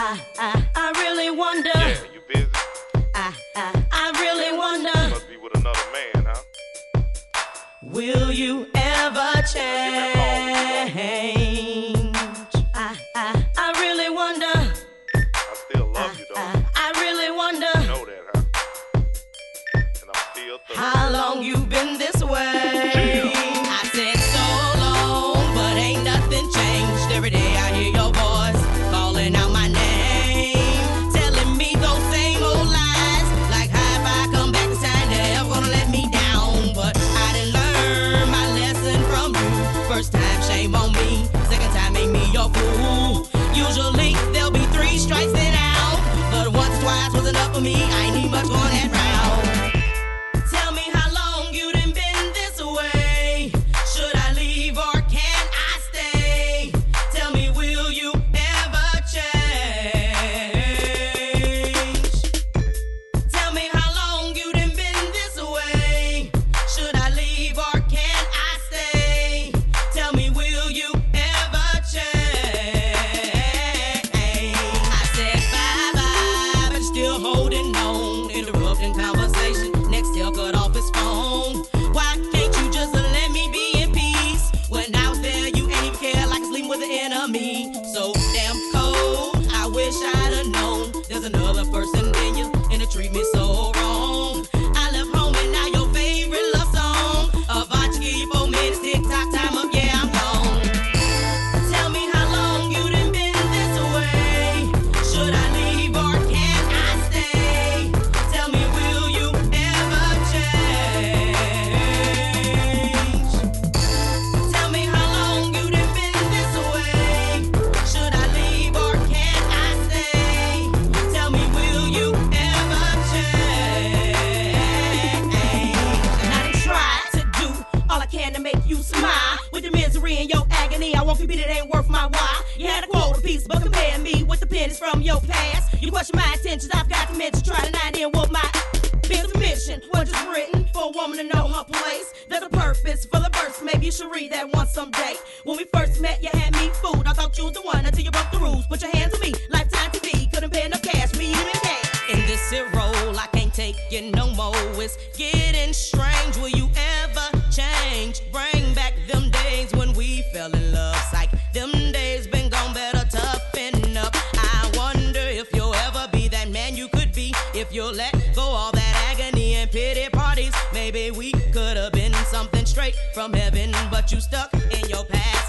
I, I, I really wonder. Yeah, you busy? I, I, I really wonder. Must be with another man, huh? Will you ever change? I, I, I really wonder. I still love you, though. I, I really wonder. You know that, huh? And I'm still thirsty. How long you been this way? I said so long, but ain't nothing changed. Every day I me. Enemy. So and your agony, I won't compete, it ain't worth my while. You had a quota piece, but comparing me with the pennies from your past. You question my intentions, I've got to mention, try to not in what my Bill's mission was just written for a woman to know her place. There's a purpose for the verse. Maybe you should read that one someday. When we first met, you had me fooled. I thought you was the one until you broke the rules. Put your hands on me, lifetime TV. Couldn't pay enough cash, me even cash. In this here role, I can't take it no more. It's getting strange. Will you ever if you let go all that agony and pity parties. Maybe we could have been something straight from heaven, but you stuck in your past.